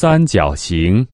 三角形。